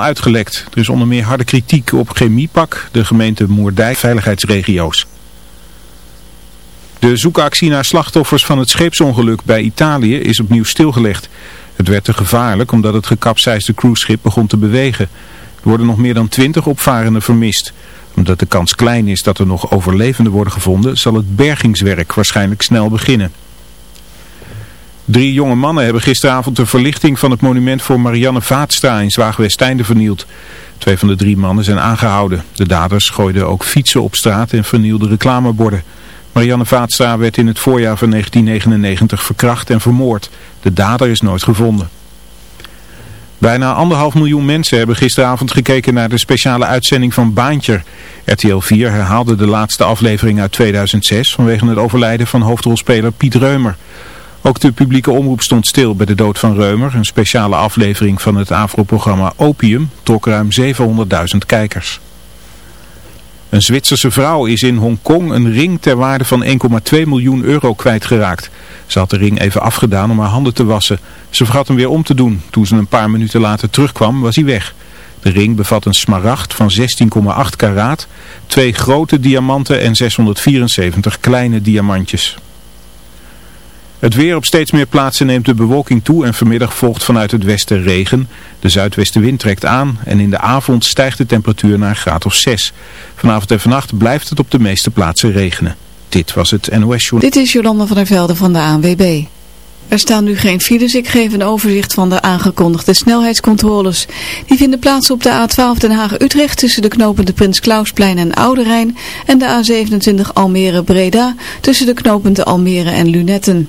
uitgelekt. Er is onder meer harde kritiek op Chemiepak, de gemeente Moerdijk, veiligheidsregio's. De zoekactie naar slachtoffers van het scheepsongeluk bij Italië is opnieuw stilgelegd. Het werd te gevaarlijk omdat het gekapseisde cruiseschip begon te bewegen. Er worden nog meer dan twintig opvarenden vermist. Omdat de kans klein is dat er nog overlevenden worden gevonden, zal het bergingswerk waarschijnlijk snel beginnen. Drie jonge mannen hebben gisteravond de verlichting van het monument voor Marianne Vaatstra in Zwaagwesteinde vernield. Twee van de drie mannen zijn aangehouden. De daders gooiden ook fietsen op straat en vernielden reclameborden. Marianne Vaatstra werd in het voorjaar van 1999 verkracht en vermoord. De dader is nooit gevonden. Bijna anderhalf miljoen mensen hebben gisteravond gekeken naar de speciale uitzending van Baantjer. RTL 4 herhaalde de laatste aflevering uit 2006 vanwege het overlijden van hoofdrolspeler Piet Reumer. Ook de publieke omroep stond stil bij de dood van Reumer. Een speciale aflevering van het AVRO-programma Opium trok ruim 700.000 kijkers. Een Zwitserse vrouw is in Hongkong een ring ter waarde van 1,2 miljoen euro kwijtgeraakt. Ze had de ring even afgedaan om haar handen te wassen. Ze vergat hem weer om te doen. Toen ze een paar minuten later terugkwam was hij weg. De ring bevat een smaragd van 16,8 karaat, twee grote diamanten en 674 kleine diamantjes. Het weer op steeds meer plaatsen neemt de bewolking toe en vanmiddag volgt vanuit het westen regen. De zuidwestenwind trekt aan en in de avond stijgt de temperatuur naar een graad of 6. Vanavond en vannacht blijft het op de meeste plaatsen regenen. Dit was het NOS Journal. Dit is Jolanda van der Velde van de ANWB. Er staan nu geen files. Ik geef een overzicht van de aangekondigde snelheidscontroles. Die vinden plaats op de A12 Den Haag-Utrecht tussen de knopende Prins Klausplein en Oude Rijn en de A27 Almere-Breda tussen de knopende Almere en Lunetten.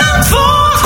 Zandvoort.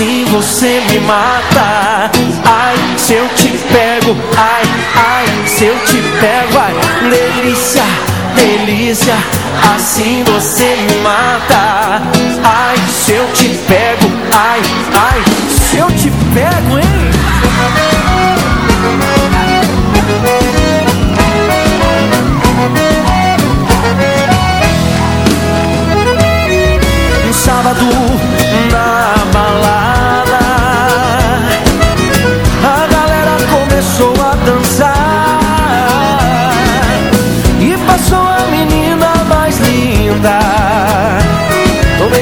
se você me mata. Ai, se eu te pego, ai, ai, se eu te pego, ai, delícia, delícia, assim você me mata. Ai, se eu te pego, ai, ai, se eu te pego, hein? No sábado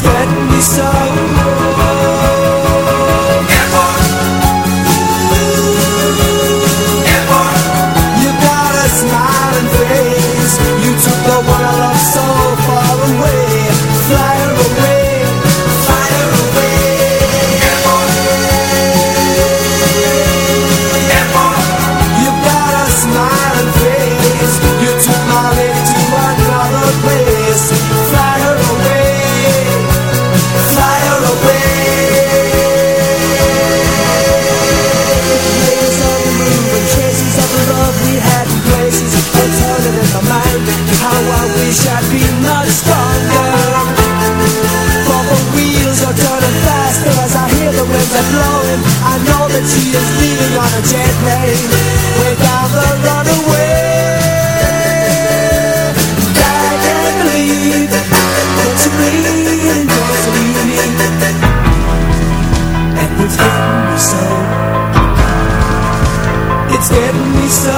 Getting me so so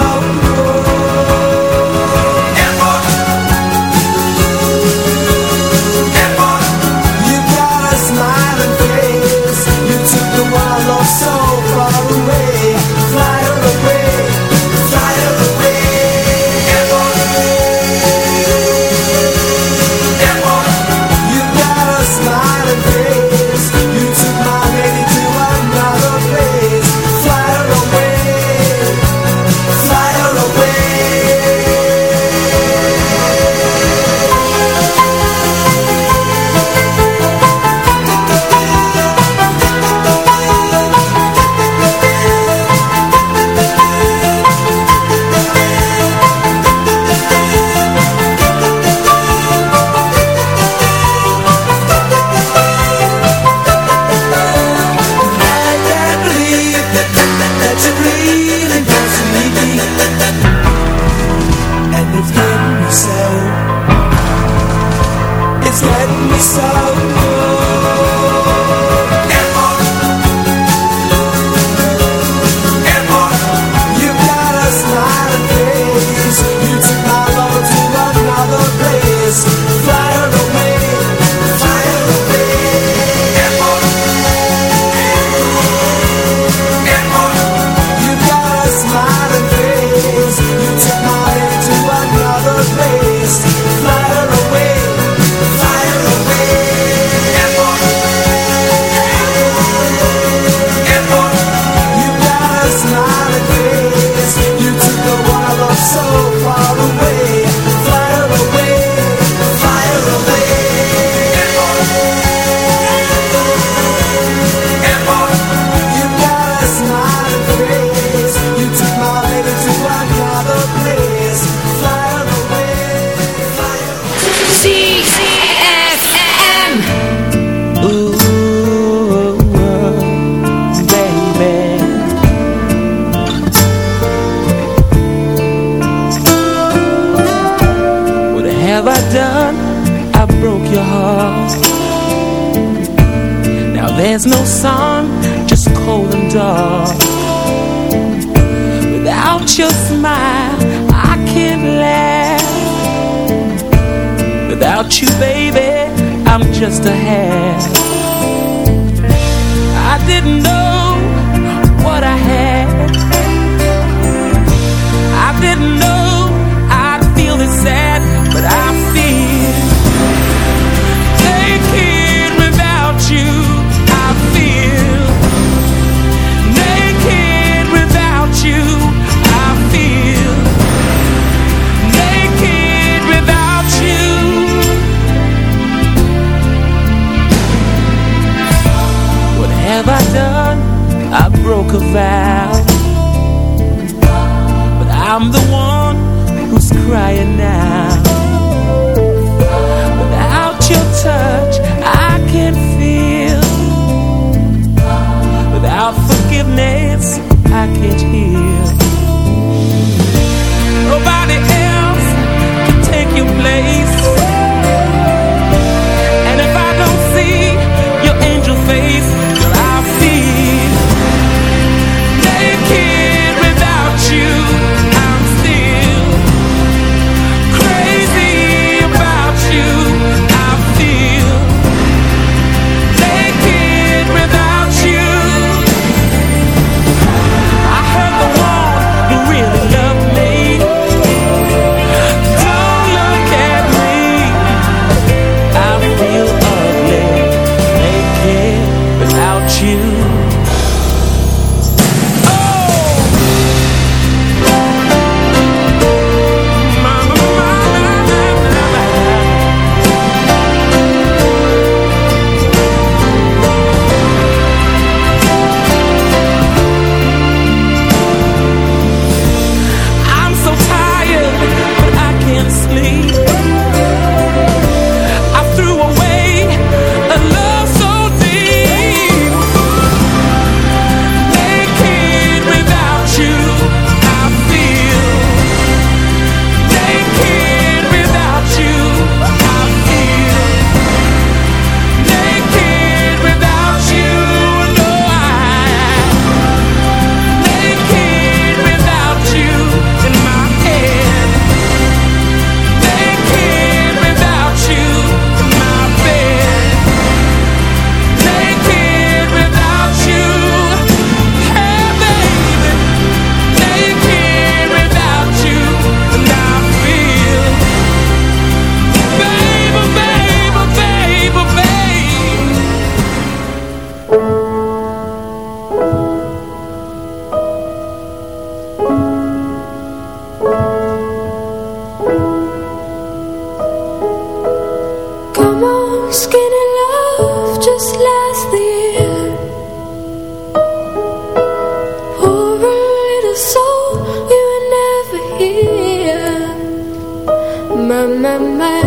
my, my,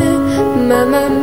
my, my,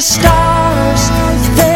stars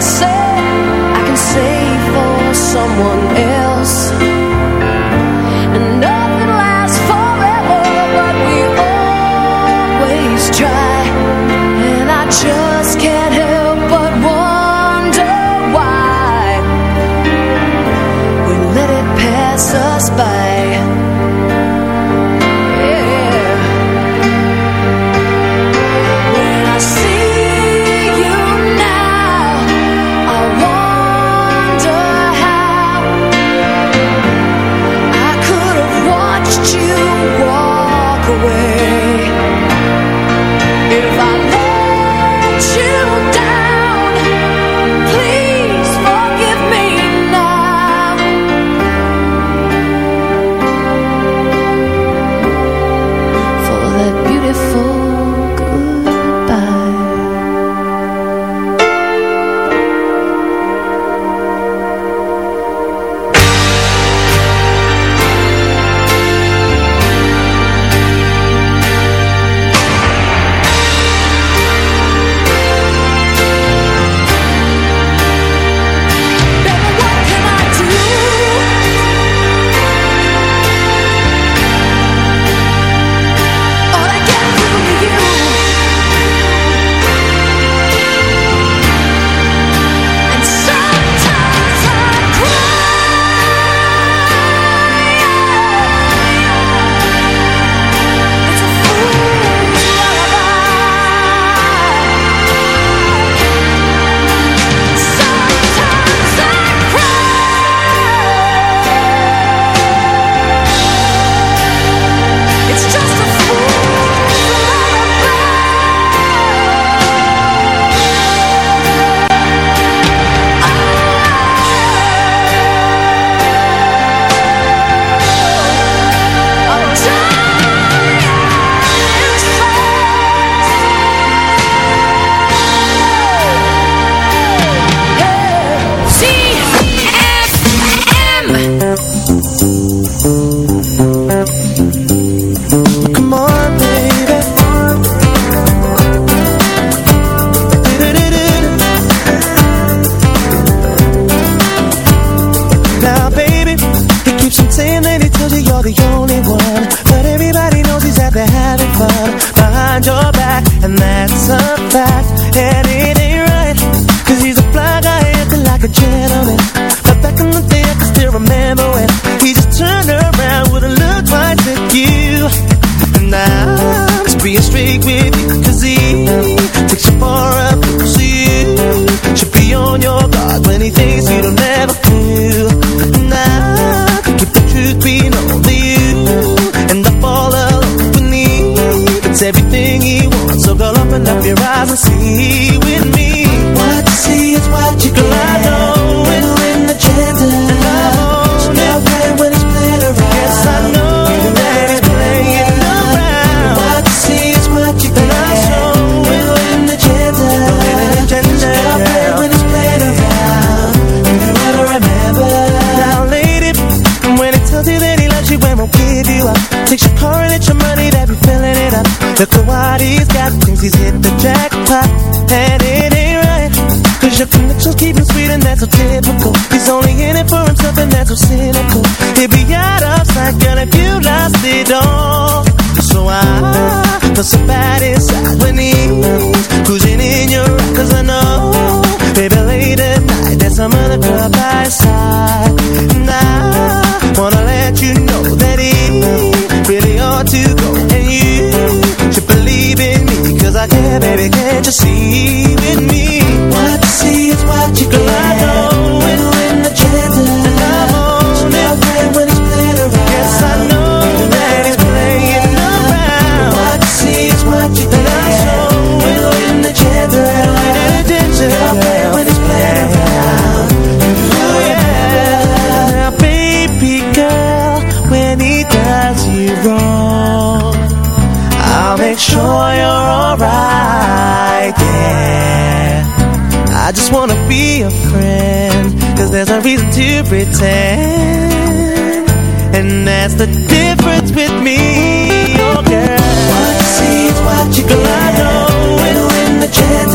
yourself loves you and won't give you up. Takes your car and it's your money that be filling it up. Look at what he's got Thinks he's hit the jackpot. And it ain't right. Cause your connections keep him sweet and that's so typical. He's only in it for himself and that's so cynical. He'd be out of sight girl if you lost it all So I feel so bad inside when he's Cruising in your ride Cause I know Baby late at night There's some other girl by side And I wanna let you know that he Really ought to go And you should believe in me Cause I care baby can't you see with me What you see is what you get I know sure you're alright, yeah. I just wanna be a friend Cause there's no reason to pretend. And that's the difference with me, oh girl. What you see is what you get I know it when the chance